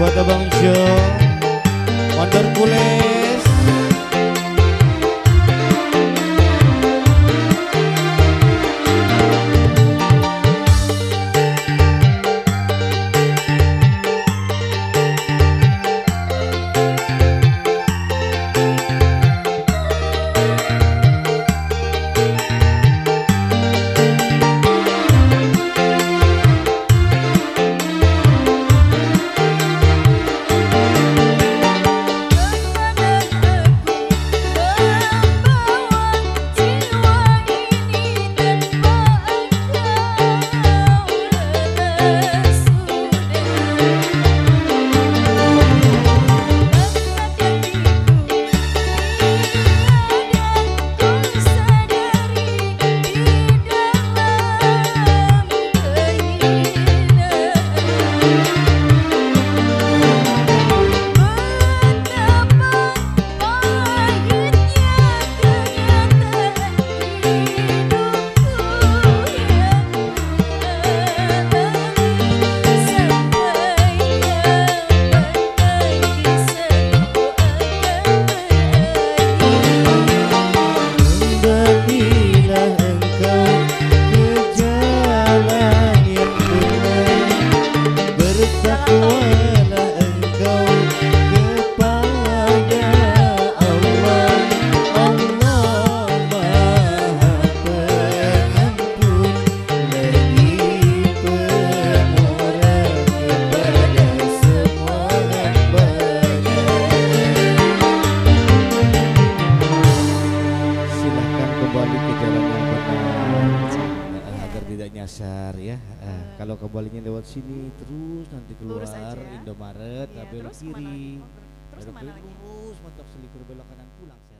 buat Abang Jo. Wonder Kulit. Kalau kembalinya lewat sini terus nanti keluar Lurus aja. Indomaret Iya, belok terus kiri? Terus kiri lagi? lurus mantap selikur belok kanan pulang saya